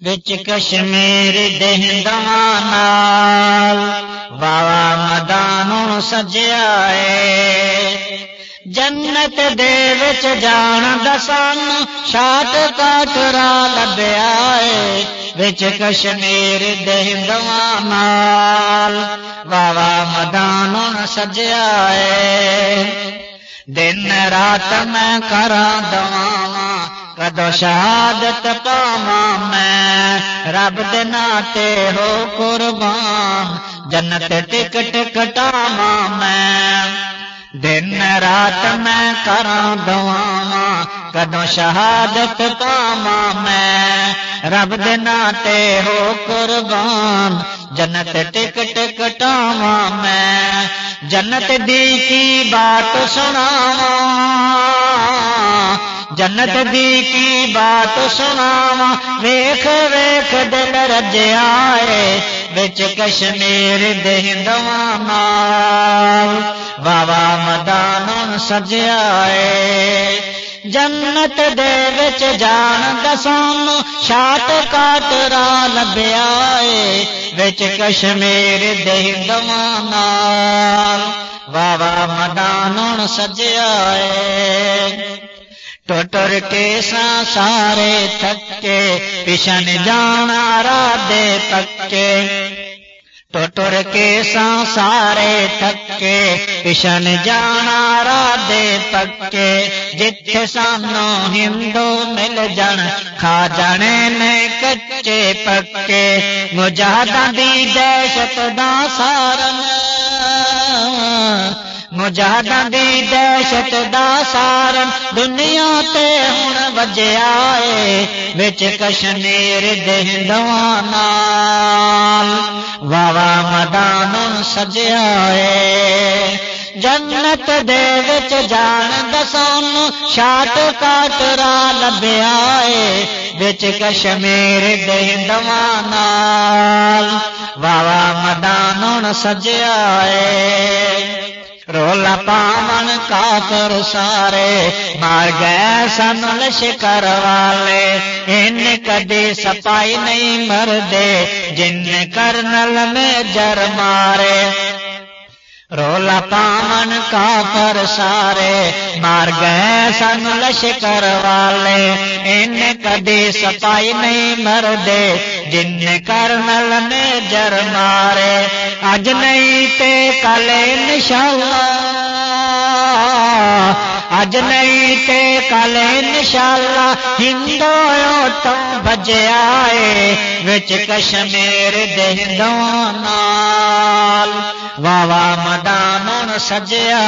بچ کشمیر دہندوان بابا مدانو سجیا جنت دے وچ جان دسان شاٹ کاٹرا لبیا بچ کشمیر دہندوان بابا مدانو سجیا دن رات میں کرا دوا کدو شہادت پاوا میں رب دے ہو قربان جنت ٹکٹ کٹاوا میں دن رات میں کرا دوا کدو شہادت پاوا میں رب تے ہو قربان جنت ٹکٹ کٹاوا میں جنت دی کی بات سنا جنت دی کی بات سنا ویخ ویخ دل رج آئے بچ کشمیر دہندوان بابا مدان سجیا جنت دے وچ جان دسان شاٹ کاٹ را لبیا بچ کشمیر دہندوان بابا مدان سجیا ٹوٹر کے سا سارے تھکے پشن جانا را دے پکے۔ ٹوٹر کے سا سارے تھکے پشن جانا را دے پکے۔ جتھے سانو ہندو مل جان کھا جانے نے کچے پکے۔ مجاہدہ دی دہشت دا سارن مجاہدہ دی دہشت دا سارن دنیا تے ہن وجیا اے وچ کشمیر دے دہندوان واوا مدان سجیا اے جنت دے وچ جان دسان شاٹ کاٹ را لبیا اے وچ کشمیر دے دہندوان واوا مدان سجیا اے رولا پامن کافر سارے مار گئے سن لشکر والے ان کدی سپائی نہیں مردے جن کرنل میں جر مارے رولا پامن کافر سارے مار گئے سن لشکر والے ان کدی سپائی نہیں مردے جن کرنل نے جر مارے اج نہیں تے کل انشاءاللہ اج نہیں تے کل انشاءاللہ ہندو تو بجیا وچ کشمیر دہندوان واہ واہ مدان سجیا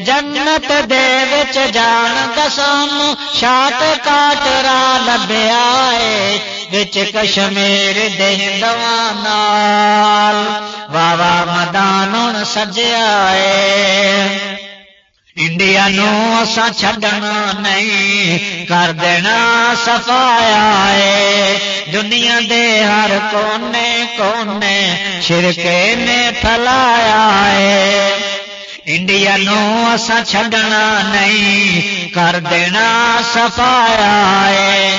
جنت دے وچ جان دسام شاٹ کاٹ را لبیا وچ کشمیر دہندوان واہ مدان سجیا انڈیا نو اسا چھڈنا نہیں کر دینا سفایا ہے دنیا دے ہر کونے کونے شرکے نے پھیلایا ہے انڈیا نو اسا چھڈنا نہیں کر دینا سفایا ہے۔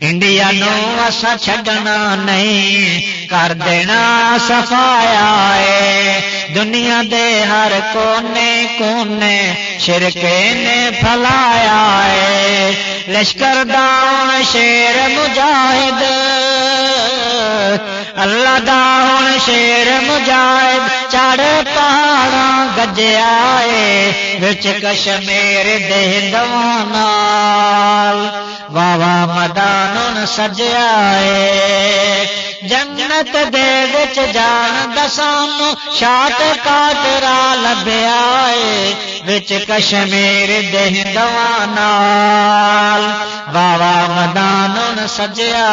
انڈیا نو اصا چھڈنا نہیں، کر دینا سفایا ہے۔ دنیا دے ہر کونے کونے شرکے نے پھلایا ہے۔ لشکر دان شیر مجاہد، اللہ دان شیر مجاہد چڑ پہاڑا گجیا بچ کشمیر دے بابا واہ مدان سجیا جنت دے وچ جان دسان شاٹ کاٹ را لبیا وچ کشمیر دہندوان واہ مدان سجیا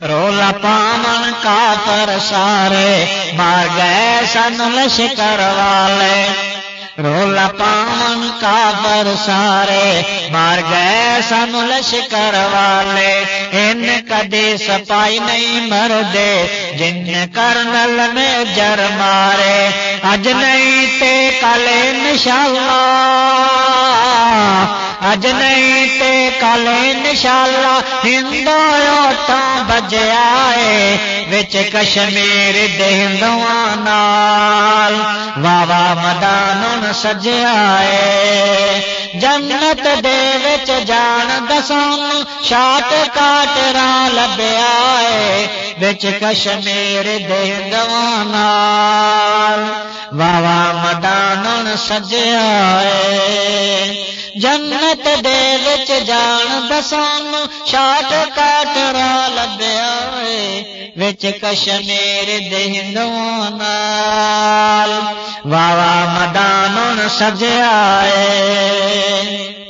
رولا پامن کافر سارے، مار گئے سن لشکر والے۔ رولا پامن کافر سارے، مار گئے سن لشکر والے۔ ان کدی سپائی نہیں مردے، جن کرنل میں جر مارے۔ اج نہیں تے کل انشاءاللہ۔ اج نہیں تے کل انشاءاللہ۔ ہندو اوٹا بجیا ہے وچ کشمیر دے ہندواں نال۔ واہ مدان سجیا ہے جنت دے وچ جان دسان شاٹ کاٹ را لبیا ہے وچ کشمیر دے ہندواں نال واہ مدان سجیا جنت دے وچ جان دسان، شاٹ کاٹ را لبیا وچ کشمیر دے نال واہ واہ مدان سجیا ہے